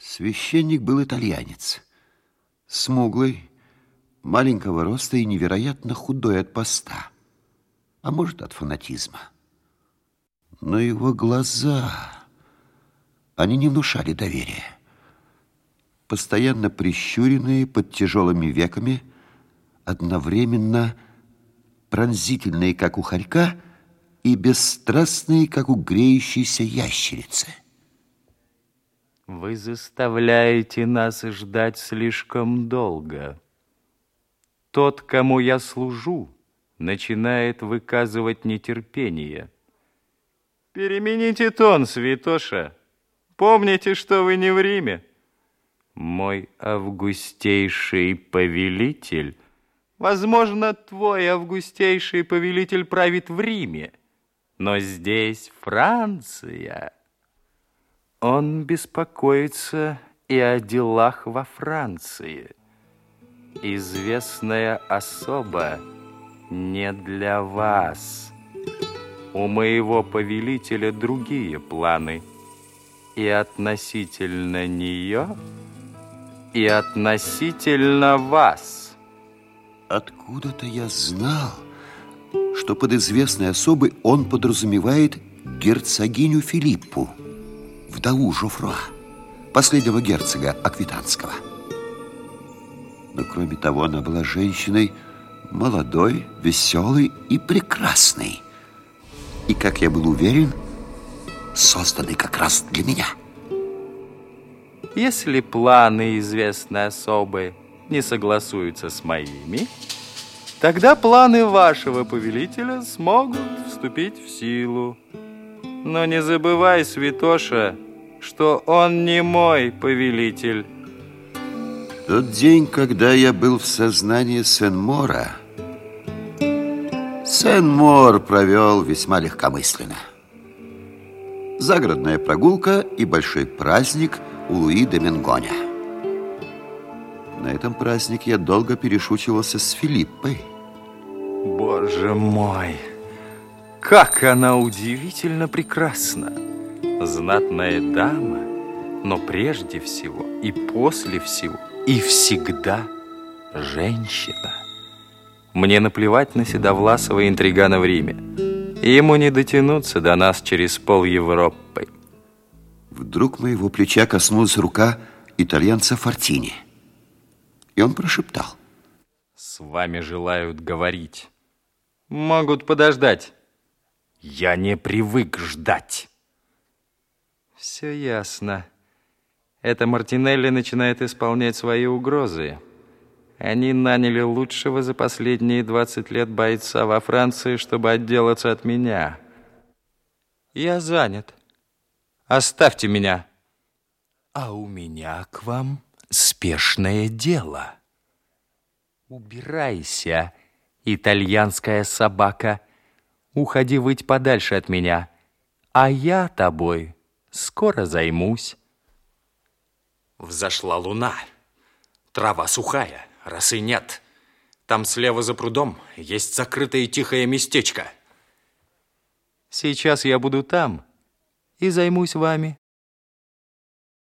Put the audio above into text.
Священник был итальянец, смуглый, маленького роста и невероятно худой от поста, а может, от фанатизма. Но его глаза, они не внушали доверия. Постоянно прищуренные под тяжелыми веками, одновременно пронзительные, как у хорька, и бесстрастные, как у греющейся ящерицы. Вы заставляете нас ждать слишком долго. Тот, кому я служу, начинает выказывать нетерпение. Перемените тон, святоша. Помните, что вы не в Риме. Мой августейший повелитель, возможно, твой августейший повелитель правит в Риме, но здесь Франция. Он беспокоится и о делах во Франции. Известная особа не для вас. У моего повелителя другие планы. И относительно нее, и относительно вас. Откуда-то я знал, что под известной особой он подразумевает герцогиню Филиппу вдову Жофруа, последнего герцога Аквитанского. Но кроме того, она была женщиной молодой, веселой и прекрасной. И, как я был уверен, созданной как раз для меня. Если планы известной особы не согласуются с моими, тогда планы вашего повелителя смогут вступить в силу. Но не забывай, святоша, что он не мой повелитель. Тот день, когда я был в сознании Сен-Мора, Сен-Мор провел весьма легкомысленно. Загородная прогулка и большой праздник у Луи де Менгоня. На этом празднике я долго перешучивался с Филиппой. Боже мой, как она удивительно прекрасна! знатная дама, но прежде всего и после всего и всегда женщина. Мне наплевать на седовласого интригана в Риме. Ему не дотянуться до нас через пол Европы. Вдруг моего плеча коснулась рука итальянца Фортини. И он прошептал. С вами желают говорить. Могут подождать. Я не привык ждать. Все ясно. Это Мартинелли начинает исполнять свои угрозы. Они наняли лучшего за последние 20 лет бойца во Франции, чтобы отделаться от меня. Я занят. Оставьте меня. А у меня к вам спешное дело. Убирайся, итальянская собака. Уходи выть подальше от меня, а я тобой Скоро займусь. Взошла луна. Трава сухая, росы нет. Там слева за прудом есть закрытое тихое местечко. Сейчас я буду там и займусь вами.